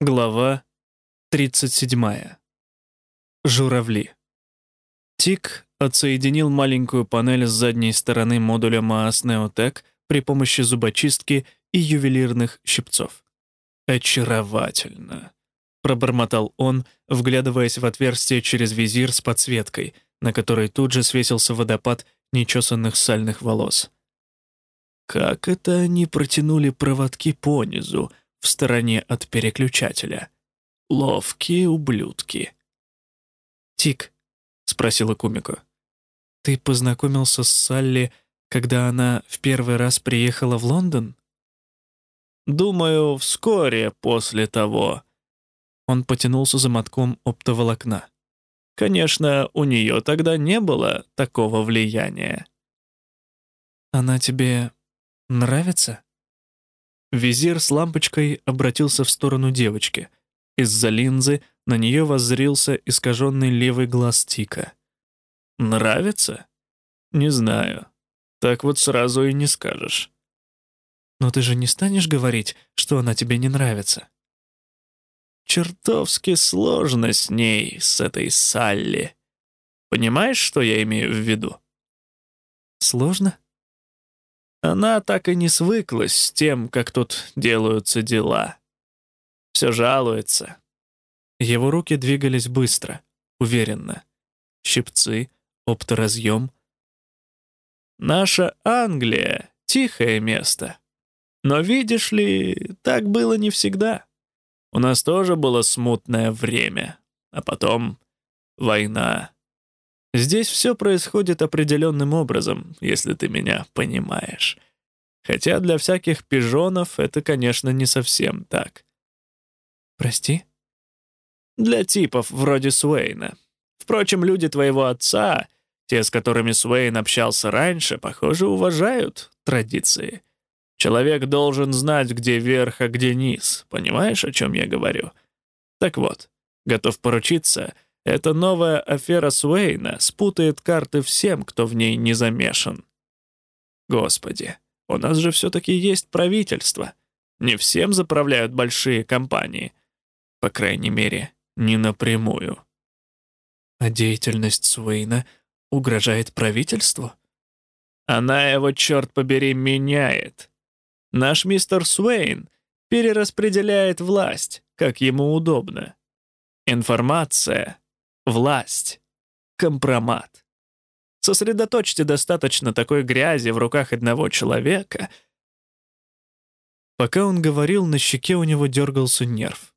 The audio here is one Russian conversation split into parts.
Глава 37. Журавли. Тик отсоединил маленькую панель с задней стороны модуля Maas Neotech при помощи зубочистки и ювелирных щипцов. «Очаровательно», — пробормотал он, вглядываясь в отверстие через визир с подсветкой, на которой тут же свесился водопад нечесанных сальных волос. «Как это они протянули проводки понизу?» В стороне от переключателя. Ловкие ублюдки. «Тик», — спросила Кумико, — «ты познакомился с Салли, когда она в первый раз приехала в Лондон?» «Думаю, вскоре после того». Он потянулся за мотком оптоволокна. «Конечно, у нее тогда не было такого влияния». «Она тебе нравится?» Визир с лампочкой обратился в сторону девочки. Из-за линзы на нее воззрился искаженный левый глаз Тика. «Нравится? Не знаю. Так вот сразу и не скажешь». «Но ты же не станешь говорить, что она тебе не нравится?» «Чертовски сложно с ней, с этой Салли. Понимаешь, что я имею в виду?» «Сложно?» Она так и не свыклась с тем, как тут делаются дела. Все жалуется. Его руки двигались быстро, уверенно. Щипцы, опторазъем. Наша Англия — тихое место. Но видишь ли, так было не всегда. У нас тоже было смутное время, а потом война. Здесь все происходит определенным образом, если ты меня понимаешь. Хотя для всяких пижонов это, конечно, не совсем так. Прости? Для типов вроде Суэйна. Впрочем, люди твоего отца, те, с которыми Суэйн общался раньше, похоже, уважают традиции. Человек должен знать, где верх, а где низ. Понимаешь, о чем я говорю? Так вот, готов поручиться — эта новая афера Суэйна спутает карты всем, кто в ней не замешан. Господи, у нас же все-таки есть правительство. Не всем заправляют большие компании. По крайней мере, не напрямую. А деятельность Суэйна угрожает правительству? Она его, черт побери, меняет. Наш мистер Суэйн перераспределяет власть, как ему удобно. Информация власть, компромат. Сосредоточьте достаточно такой грязи в руках одного человека. Пока он говорил, на щеке у него дергался нерв.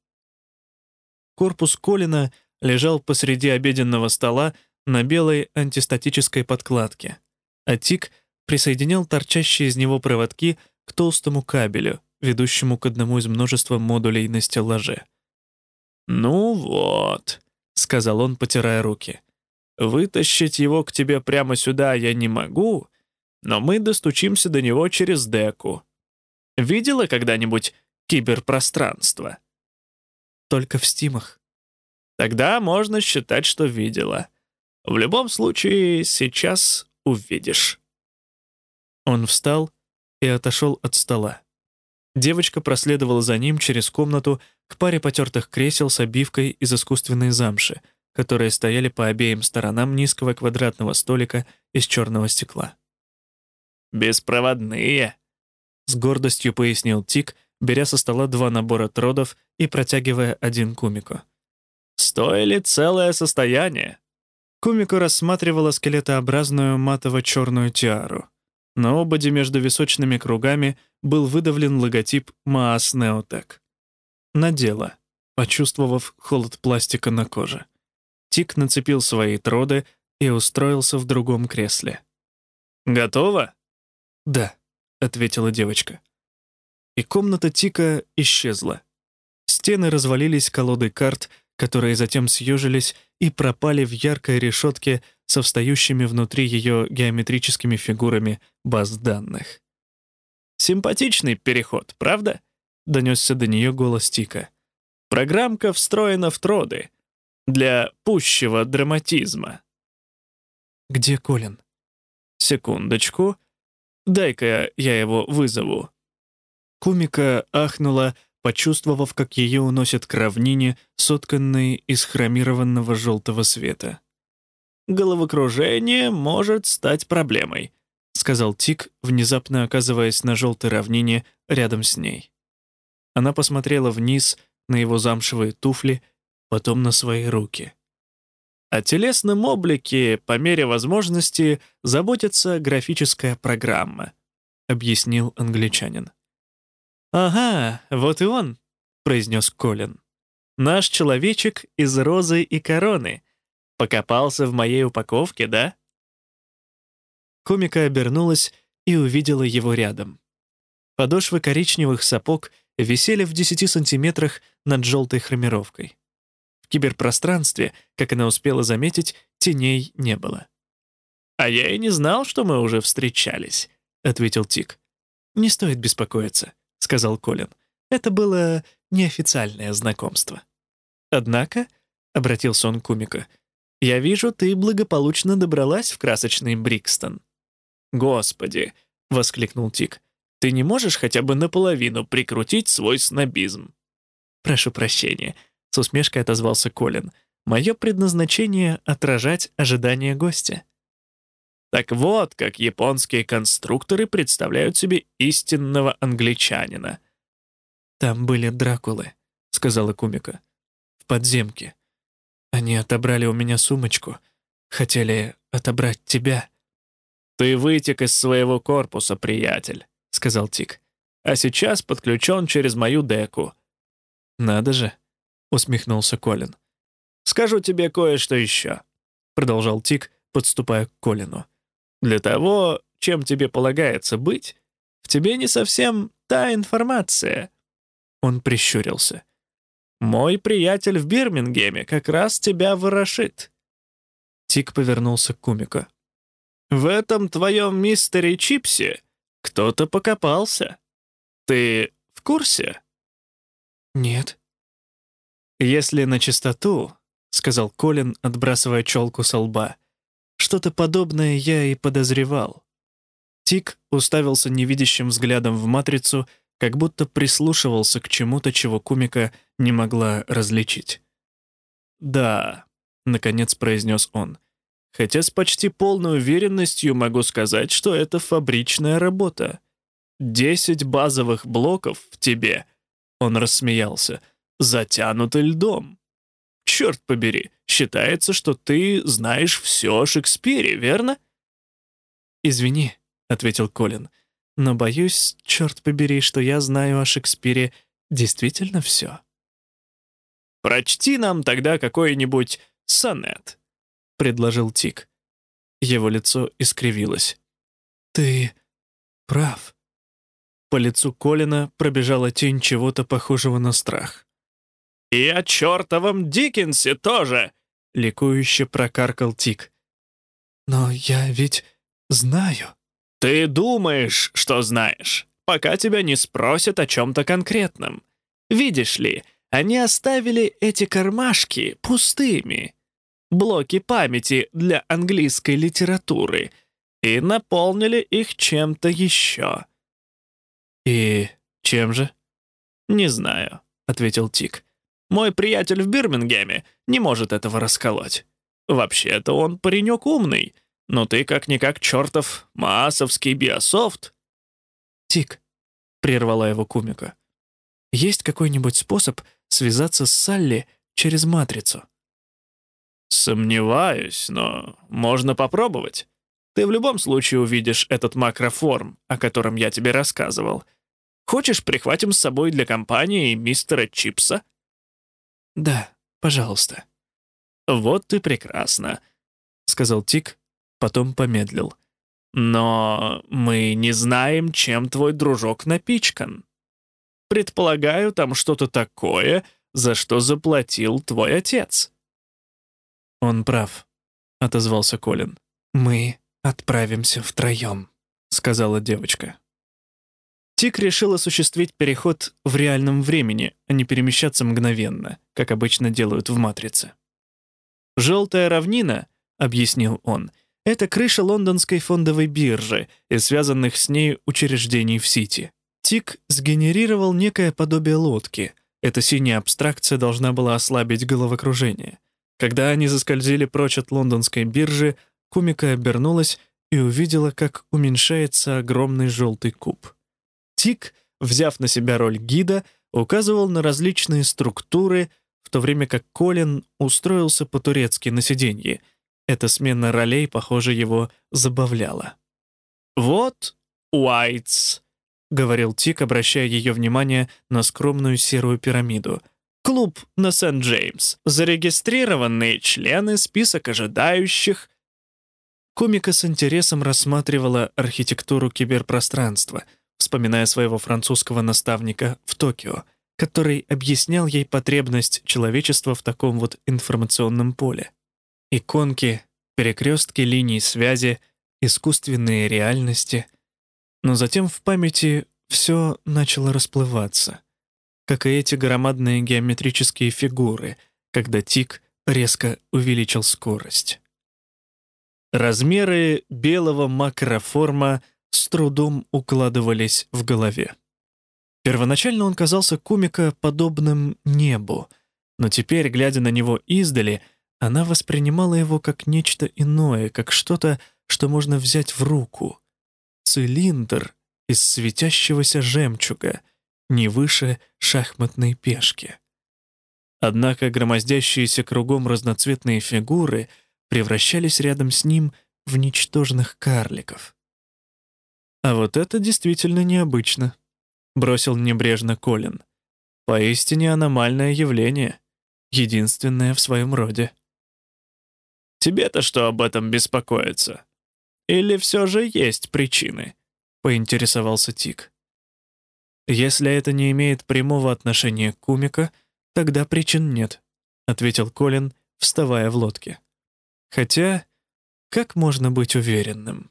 Корпус Колина лежал посреди обеденного стола на белой антистатической подкладке, а Тик присоединял торчащие из него проводки к толстому кабелю, ведущему к одному из множества модулей на стеллаже. «Ну вот», — сказал он, потирая руки. «Вытащить его к тебе прямо сюда я не могу, но мы достучимся до него через деку. Видела когда-нибудь киберпространство?» «Только в стимах». «Тогда можно считать, что видела. В любом случае, сейчас увидишь». Он встал и отошел от стола. Девочка проследовала за ним через комнату к паре потертых кресел с обивкой из искусственной замши, которые стояли по обеим сторонам низкого квадратного столика из черного стекла. «Беспроводные», — с гордостью пояснил Тик, беря со стола два набора тродов и протягивая один Кумику. «Стоили целое состояние». Кумико рассматривала скелетообразную матово-черную тиару. На ободе между височными кругами был выдавлен логотип Maas Neotech. Надела, почувствовав холод пластика на коже. Тик нацепил свои троды и устроился в другом кресле. «Готово?» «Да», — ответила девочка. И комната Тика исчезла. Стены развалились колодой карт, которые затем съежились и пропали в яркой решетке со встающими внутри ее геометрическими фигурами баз данных. «Симпатичный переход, правда?» — донесся до нее голос Тика. «Программка встроена в троды. Для пущего драматизма». «Где Колин?» «Секундочку. Дай-ка я его вызову». Кумика ахнула, почувствовав, как ее уносят к равнине, сотканной из хромированного желтого света. «Головокружение может стать проблемой», — сказал Тик, внезапно оказываясь на желтой равнине рядом с ней. Она посмотрела вниз на его замшевые туфли, потом на свои руки. О телесном облике, по мере возможности, заботится графическая программа, объяснил англичанин. «Ага, вот и он», — произнес Колин. «Наш человечек из розы и короны. Покопался в моей упаковке, да?» Комика обернулась и увидела его рядом. Подошвы коричневых сапог висели в 10 сантиметрах над желтой хромировкой. В киберпространстве, как она успела заметить, теней не было. «А я и не знал, что мы уже встречались», — ответил Тик. «Не стоит беспокоиться», — сказал Колин. «Это было неофициальное знакомство». «Однако», — обратился он к Кумика, «я вижу, ты благополучно добралась в красочный Брикстон». «Господи!» — воскликнул Тик. «Ты не можешь хотя бы наполовину прикрутить свой снобизм?» «Прошу прощения», — с усмешкой отозвался Колин. «Мое предназначение — отражать ожидания гостя». Так вот, как японские конструкторы представляют себе истинного англичанина. «Там были Дракулы», — сказала Кумика. «В подземке. Они отобрали у меня сумочку. Хотели отобрать тебя». «Ты вытек из своего корпуса, приятель», — сказал Тик. «А сейчас подключен через мою деку». «Надо же», — усмехнулся Колин. «Скажу тебе кое-что еще», — продолжал Тик, подступая к Колину. Для того, чем тебе полагается быть, в тебе не совсем та информация». Он прищурился. «Мой приятель в Бирмингеме как раз тебя ворошит». Тик повернулся к Кумику. «В этом твоем мистере Чипсе кто-то покопался. Ты в курсе?» «Нет». «Если на чистоту», — сказал Колин, отбрасывая челку со лба, — что-то подобное я и подозревал. Тик уставился невидящим взглядом в матрицу, как будто прислушивался к чему-то, чего Кумика не могла различить. «Да», — наконец произнес он, «хотя с почти полной уверенностью могу сказать, что это фабричная работа. Десять базовых блоков в тебе», — он рассмеялся, — «затянуты льдом. Черт побери, считается, что ты знаешь все о Шекспире, верно?» «Извини», — ответил Колин, «но боюсь, черт побери, что я знаю о Шекспире действительно все». «Прочти нам тогда какой-нибудь сонет», — предложил Тик. Его лицо искривилось. «Ты прав». По лицу Колина пробежала тень чего-то похожего на страх. «И о чертовом Диккенсе тоже!» — ликующе прокаркал Тик. «Но я ведь знаю». «Ты думаешь, что знаешь, пока тебя не спросят о чем-то конкретном. Видишь ли, они оставили эти кармашки пустыми, блоки памяти для английской литературы, и наполнили их чем-то еще». «И чем же?» «Не знаю», — ответил Тик. Мой приятель в Бирмингеме не может этого расколоть. Вообще-то он паренек умный, но ты как-никак чертов маасовский биософт». «Тик», — прервала его Кумика, — «есть какой-нибудь способ связаться с Салли через матрицу?» «Сомневаюсь, но можно попробовать. Ты в любом случае увидишь этот макроформ, о котором я тебе рассказывал. Хочешь, прихватим с собой для компании мистера Чипса?» «Да, пожалуйста». «Вот и прекрасно», — сказал Тик, потом помедлил. «Но мы не знаем, чем твой дружок напичкан. Предполагаю, там что-то такое, за что заплатил твой отец». «Он прав», — отозвался Колин. «Мы отправимся втроем», — сказала девочка. Тик решил осуществить переход в реальном времени, а не перемещаться мгновенно, как обычно делают в «Матрице». «Желтая равнина», — объяснил он, — это крыша лондонской фондовой биржи и связанных с ней учреждений в Сити. Тик сгенерировал некое подобие лодки. Эта синяя абстракция должна была ослабить головокружение. Когда они заскользили прочь от лондонской биржи, Кумика обернулась и увидела, как уменьшается огромный желтый куб. Тик, взяв на себя роль гида, указывал на различные структуры, в то время как Колин устроился по-турецки на сиденье. Эта смена ролей, похоже, его забавляла. «Вот Уайтс», — говорил Тик, обращая ее внимание на скромную серую пирамиду. «Клуб на Сент-Джеймс. Зарегистрированные члены, список ожидающих». Комика с интересом рассматривала архитектуру киберпространства, вспоминая своего французского наставника в Токио, который объяснял ей потребность человечества в таком вот информационном поле. Иконки, перекрестки линий связи, искусственные реальности — но затем в памяти все начало расплываться, как и эти громадные геометрические фигуры, когда тик резко увеличил скорость. Размеры белого макроформа с трудом укладывались в голове. Первоначально он казался Кумика подобным небу, но теперь, глядя на него издали, она воспринимала его как нечто иное, как что-то, что можно взять в руку — цилиндр из светящегося жемчуга, не выше шахматной пешки. Однако громоздящиеся кругом разноцветные фигуры превращались рядом с ним в ничтожных карликов. «А вот это действительно необычно», — бросил небрежно Колин. «Поистине аномальное явление, единственное в своем роде». «Тебе-то что об этом беспокоиться?» Или все же есть причины?» — поинтересовался Тик. «Если это не имеет прямого отношения к Кумика, тогда причин нет», — ответил Колин, вставая в лодке. «Хотя, как можно быть уверенным?»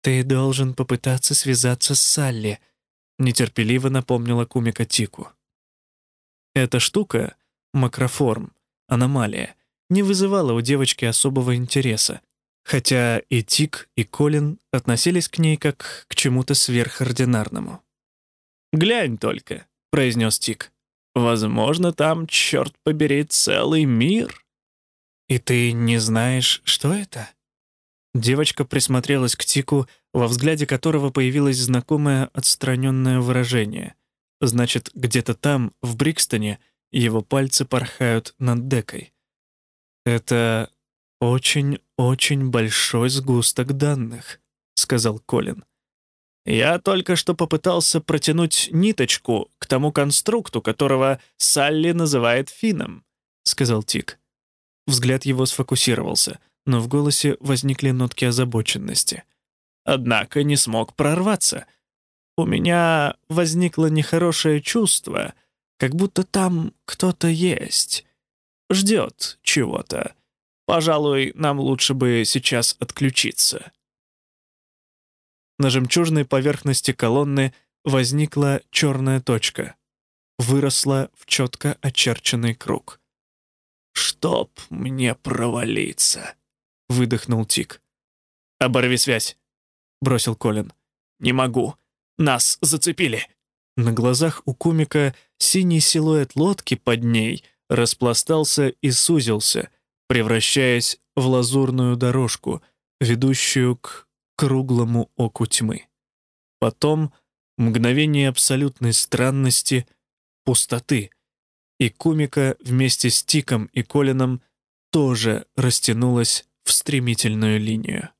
«Ты должен попытаться связаться с Салли», — нетерпеливо напомнила Кумика Тику. Эта штука, макроформ, аномалия, не вызывала у девочки особого интереса, хотя и Тик, и Колин относились к ней как к чему-то сверхординарному. «Глянь только», — произнес Тик. «Возможно, там, черт побери, целый мир». «И ты не знаешь, что это?» Девочка присмотрелась к Тику, во взгляде которого появилось знакомое отстраненное выражение. Значит, где-то там, в Брикстоне, его пальцы порхают над декой. «Это очень-очень большой сгусток данных», — сказал Колин. «Я только что попытался протянуть ниточку к тому конструкту, которого Салли называет фином», — сказал Тик. Взгляд его сфокусировался, но в голосе возникли нотки озабоченности. «Однако не смог прорваться. У меня возникло нехорошее чувство, как будто там кто-то есть, ждет чего-то». Пожалуй, нам лучше бы сейчас отключиться. На жемчужной поверхности колонны возникла черная точка. Выросла в четко очерченный круг. «Чтоб мне провалиться!» — выдохнул Тик. «Оборви связь!» — бросил Колин. «Не могу. Нас зацепили!» На глазах у комика синий силуэт лодки под ней распластался и сузился — превращаясь в лазурную дорожку, ведущую к круглому оку тьмы. Потом мгновение абсолютной странности, пустоты, и Кумика вместе с Тиком и Колином тоже растянулась в стремительную линию.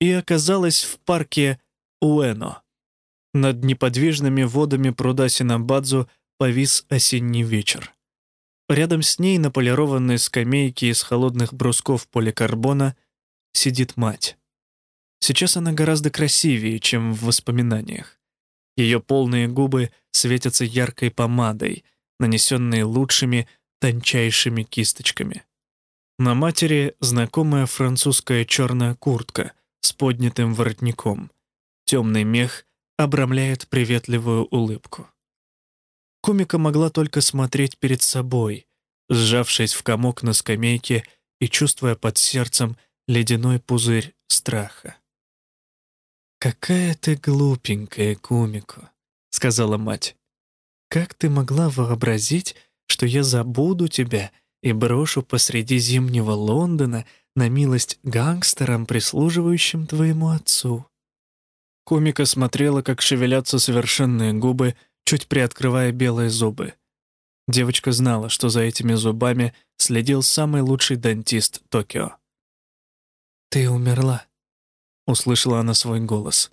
И оказалась в парке Уэно. Над неподвижными водами пруда Синабадзу повис осенний вечер. Рядом с ней на полированной скамейке из холодных брусков поликарбона сидит мать. Сейчас она гораздо красивее, чем в воспоминаниях. Ее полные губы светятся яркой помадой, нанесенной лучшими, тончайшими кисточками. На матери знакомая французская черная куртка с поднятым воротником. Темный мех обрамляет приветливую улыбку. Комика могла только смотреть перед собой, сжавшись в комок на скамейке и чувствуя под сердцем ледяной пузырь страха. «Какая ты глупенькая, Кумико», — сказала мать. «Как ты могла вообразить, что я забуду тебя и брошу посреди зимнего Лондона на милость гангстерам, прислуживающим твоему отцу?» Комика смотрела, как шевелятся совершенные губы, чуть приоткрывая белые зубы. Девочка знала, что за этими зубами следил самый лучший дантист Токио. «Ты умерла», — услышала она свой голос.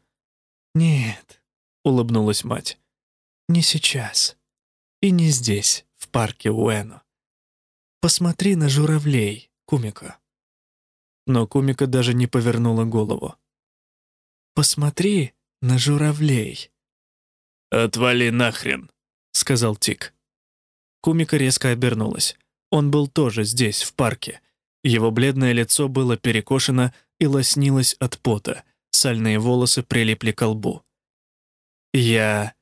«Нет», — улыбнулась мать, — «не сейчас и не здесь, в парке Уэно. Посмотри на журавлей, Кумика». Но Кумика даже не повернула голову. «Посмотри на журавлей». «Отвали нахрен», — сказал Тик. Кумика резко обернулась. Он был тоже здесь, в парке. Его бледное лицо было перекошено и лоснилось от пота. Сальные волосы прилипли к лбу. «Я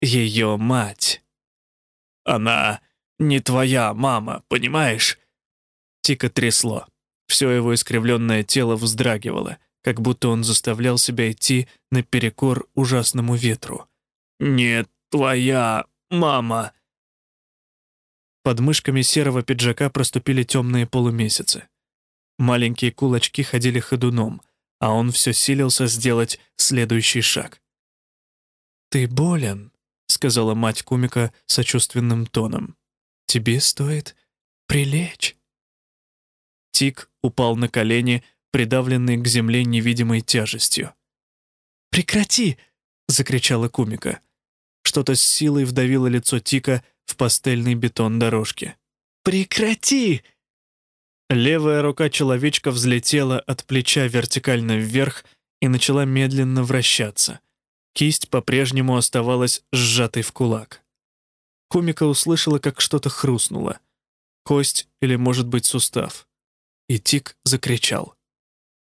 ее мать». «Она не твоя мама, понимаешь?» Тика трясло. Все его искривленное тело вздрагивало как будто он заставлял себя идти наперекор ужасному ветру. «Нет, твоя мама!» Под мышками серого пиджака проступили темные полумесяцы. Маленькие кулачки ходили ходуном, а он все силился сделать следующий шаг. «Ты болен», — сказала мать Кумика сочувственным тоном. «Тебе стоит прилечь». Тик упал на колени, придавленный к земле невидимой тяжестью. «Прекрати!» — закричала Кумика. Что-то с силой вдавило лицо Тика в пастельный бетон дорожки. «Прекрати!» Левая рука человечка взлетела от плеча вертикально вверх и начала медленно вращаться. Кисть по-прежнему оставалась сжатой в кулак. Кумика услышала, как что-то хрустнуло. Кость или, может быть, сустав. И Тик закричал.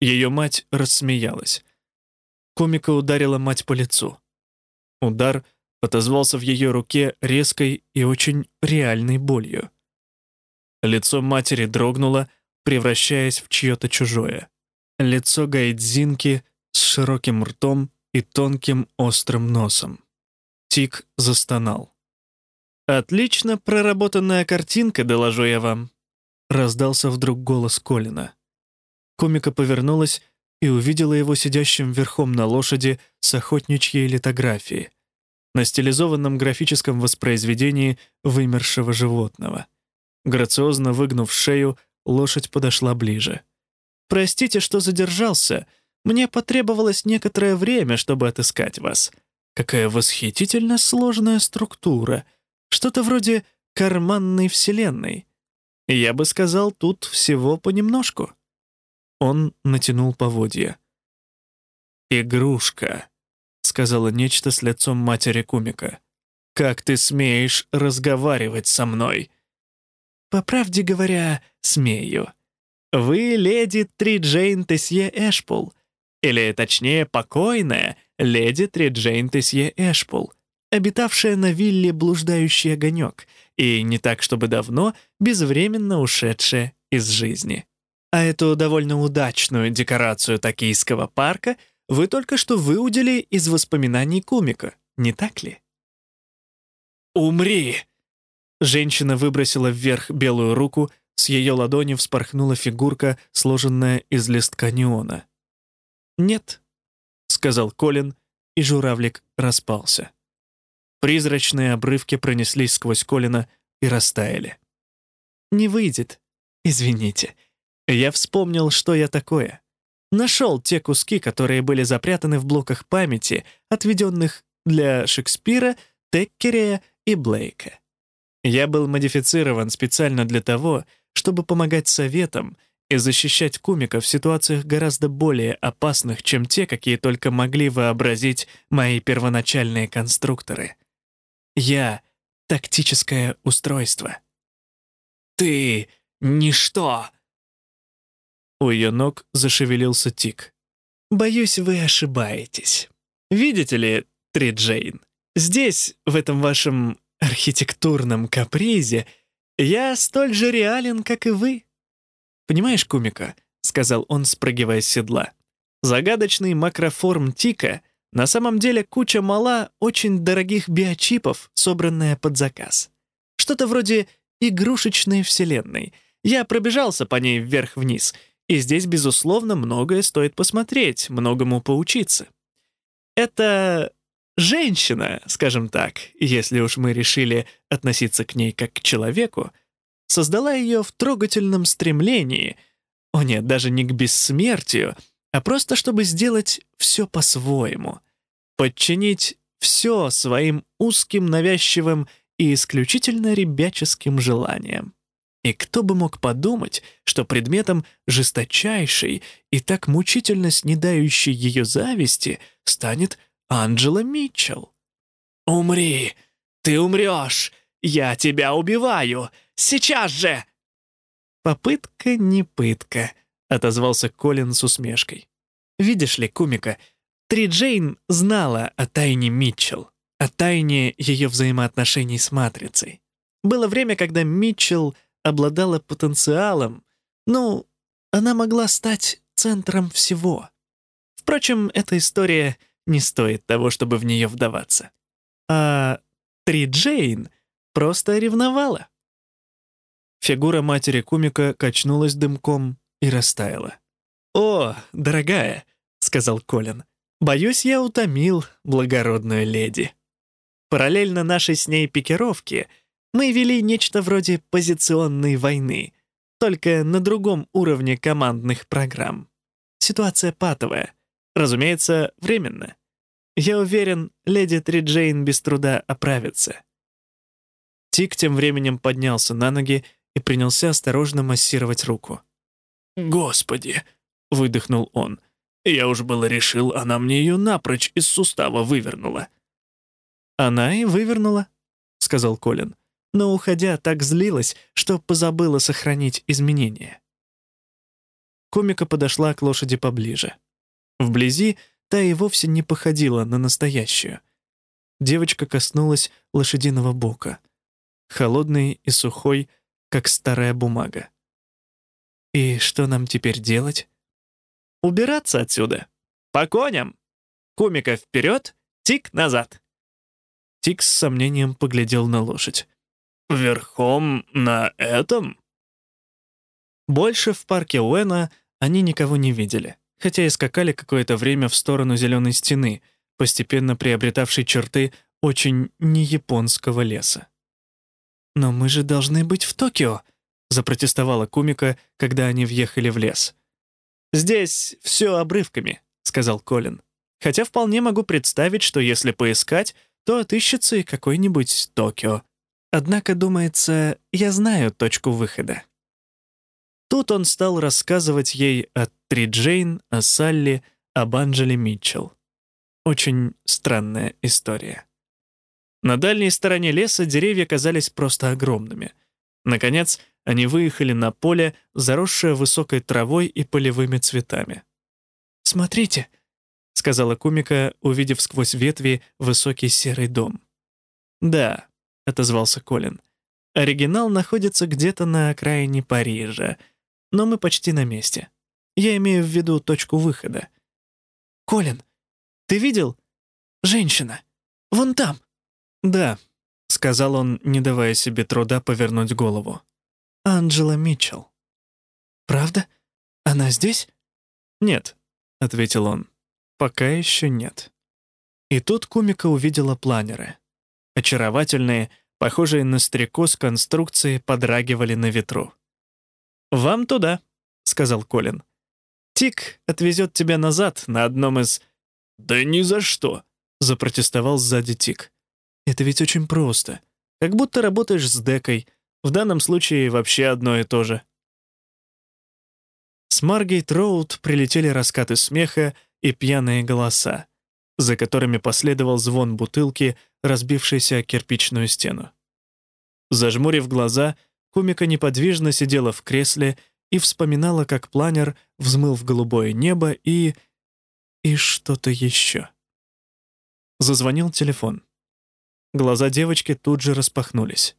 Ее мать рассмеялась. Комика ударила мать по лицу. Удар отозвался в ее руке резкой и очень реальной болью. Лицо матери дрогнуло, превращаясь в чье-то чужое. Лицо Гайдзинки с широким ртом и тонким острым носом. Тик застонал. «Отлично проработанная картинка, доложу я вам», — раздался вдруг голос Колина. Комика повернулась и увидела его сидящим верхом на лошади с охотничьей литографией, на стилизованном графическом воспроизведении вымершего животного. Грациозно выгнув шею, лошадь подошла ближе. «Простите, что задержался. Мне потребовалось некоторое время, чтобы отыскать вас. Какая восхитительно сложная структура. Что-то вроде карманной вселенной. Я бы сказал, тут всего понемножку». Он натянул поводья. «Игрушка», — сказала нечто с лицом матери Кумика. «Как ты смеешь разговаривать со мной?» «По правде говоря, смею. Вы леди Триджейн Тесье Эшпул, или, точнее, покойная леди Триджейн Тесье Эшпул, обитавшая на вилле «Блуждающий огонек» и не так, чтобы давно, безвременно ушедшая из жизни. А эту довольно удачную декорацию токийского парка вы только что выудили из воспоминаний Кумика, не так ли? «Умри!» Женщина выбросила вверх белую руку, с ее ладони вспорхнула фигурка, сложенная из листка неона. «Нет», — сказал Колин, и журавлик распался. Призрачные обрывки пронеслись сквозь Колина и растаяли. «Не выйдет. Извините. Я вспомнил, что я такое. Нашел те куски, которые были запрятаны в блоках памяти, отведенных для Шекспира, Теккерея и Блейка. Я был модифицирован специально для того, чтобы помогать советам и защищать кумика в ситуациях гораздо более опасных, чем те, какие только могли вообразить мои первоначальные конструкторы. Я — тактическое устройство. «Ты — ничто!» У ее ног зашевелился тик. «Боюсь, вы ошибаетесь. Видите ли, Триджейн, здесь, в этом вашем архитектурном капризе, я столь же реален, как и вы. Понимаешь, Кумика?» — сказал он, спрыгивая с седла. Загадочный макроформ Тика на самом деле куча мала очень дорогих биочипов, собранная под заказ. Что-то вроде игрушечной вселенной. Я пробежался по ней вверх-вниз, и здесь, безусловно, многое стоит посмотреть, многому поучиться. Это женщина, скажем так, если уж мы решили относиться к ней как к человеку, создала ее в трогательном стремлении, о нет, даже не к бессмертию, а просто чтобы сделать все по-своему, подчинить все своим узким, навязчивым и исключительно ребяческим желаниям. И кто бы мог подумать, что предметом жесточайшей и так мучительно снедающей ее зависти станет Анджела Митчелл. «Умри! Ты умрешь! Я тебя убиваю! Сейчас же!» «Попытка не пытка», — отозвался Колин с усмешкой. «Видишь ли, Кумика, Три Джейн знала о тайне Митчелл, о тайне ее взаимоотношений с Матрицей. Было время, когда Митчелл обладала потенциалом, ну, она могла стать центром всего. Впрочем, эта история не стоит того, чтобы в нее вдаваться. А Три Джейн просто ревновала. Фигура матери Кумика качнулась дымком и растаяла. «О, дорогая», — сказал Колин, — «боюсь, я утомил благородную леди». Параллельно нашей с ней пикировке мы вели нечто вроде позиционной войны, только на другом уровне командных программ. Ситуация патовая. Разумеется, временно. Я уверен, леди Триджейн без труда оправится. Тик тем временем поднялся на ноги и принялся осторожно массировать руку. «Господи!» — выдохнул он. «Я уж было решил, она мне ее напрочь из сустава вывернула». «Она и вывернула», — сказал Колин, но, уходя, так злилась, что позабыла сохранить изменения. Комика подошла к лошади поближе. Вблизи та и вовсе не походила на настоящую. Девочка коснулась лошадиного бока. Холодный и сухой, как старая бумага. «И что нам теперь делать?» «Убираться отсюда! По коням! Комика вперед, тик назад!» Тик с сомнением поглядел на лошадь. «Верхом на этом?» Больше в парке Уэна они никого не видели, хотя и скакали какое-то время в сторону зеленой стены, постепенно приобретавшей черты очень неяпонского леса. «Но мы же должны быть в Токио», — запротестовала Кумика, когда они въехали в лес. «Здесь все обрывками», — сказал Колин. «Хотя вполне могу представить, что если поискать, то отыщется и какой-нибудь Токио. Однако, думается, я знаю точку выхода». Тут он стал рассказывать ей о Три Джейн, о Салли, об Анджеле Митчелл. Очень странная история. На дальней стороне леса деревья казались просто огромными. Наконец, они выехали на поле, заросшее высокой травой и полевыми цветами. «Смотрите», — сказала Кумика, увидев сквозь ветви высокий серый дом. «Да», — отозвался Колин. «Оригинал находится где-то на окраине Парижа, но мы почти на месте. Я имею в виду точку выхода». «Колин, ты видел? Женщина. Вон там». «Да», — сказал он, не давая себе труда повернуть голову. «Анджела Митчелл». «Правда? Она здесь?» «Нет», — ответил он. «Пока еще нет». И тут Кумика увидела планеры. Очаровательные, похожие на стрекоз конструкции, подрагивали на ветру. «Вам туда», — сказал Колин. «Тик отвезет тебя назад на одном из...» «Да ни за что», — запротестовал сзади Тик. Это ведь очень просто. Как будто работаешь с декой. В данном случае вообще одно и то же. С Маргейт Роуд прилетели раскаты смеха и пьяные голоса, за которыми последовал звон бутылки, разбившейся о кирпичную стену. Зажмурив глаза, комика неподвижно сидела в кресле и вспоминала, как планер взмыл в голубое небо и... и что-то еще. Зазвонил телефон. Глаза девочки тут же распахнулись.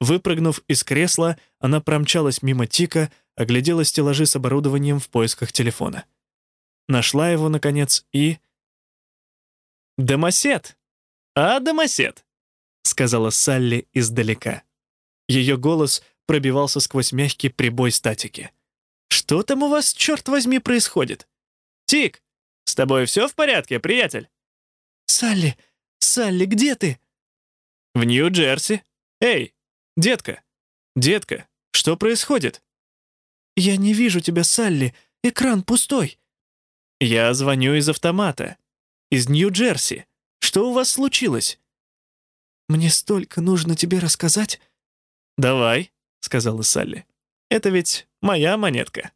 Выпрыгнув из кресла, она промчалась мимо Тика, оглядела стеллажи с оборудованием в поисках телефона. нашла его, наконец, и... «Домосед! А, домосед!» — сказала Салли издалека. Ее голос пробивался сквозь мягкий прибой статики. «Что там у вас, черт возьми, происходит? Тик, с тобой все в порядке, приятель?» «Салли, Салли, где ты?» «В Нью-Джерси. Эй, детка, детка, что происходит?» «Я не вижу тебя, Салли. Экран пустой». «Я звоню из автомата. Из Нью-Джерси. Что у вас случилось?» «Мне столько нужно тебе рассказать». «Давай», — сказала Салли. «Это ведь моя монетка».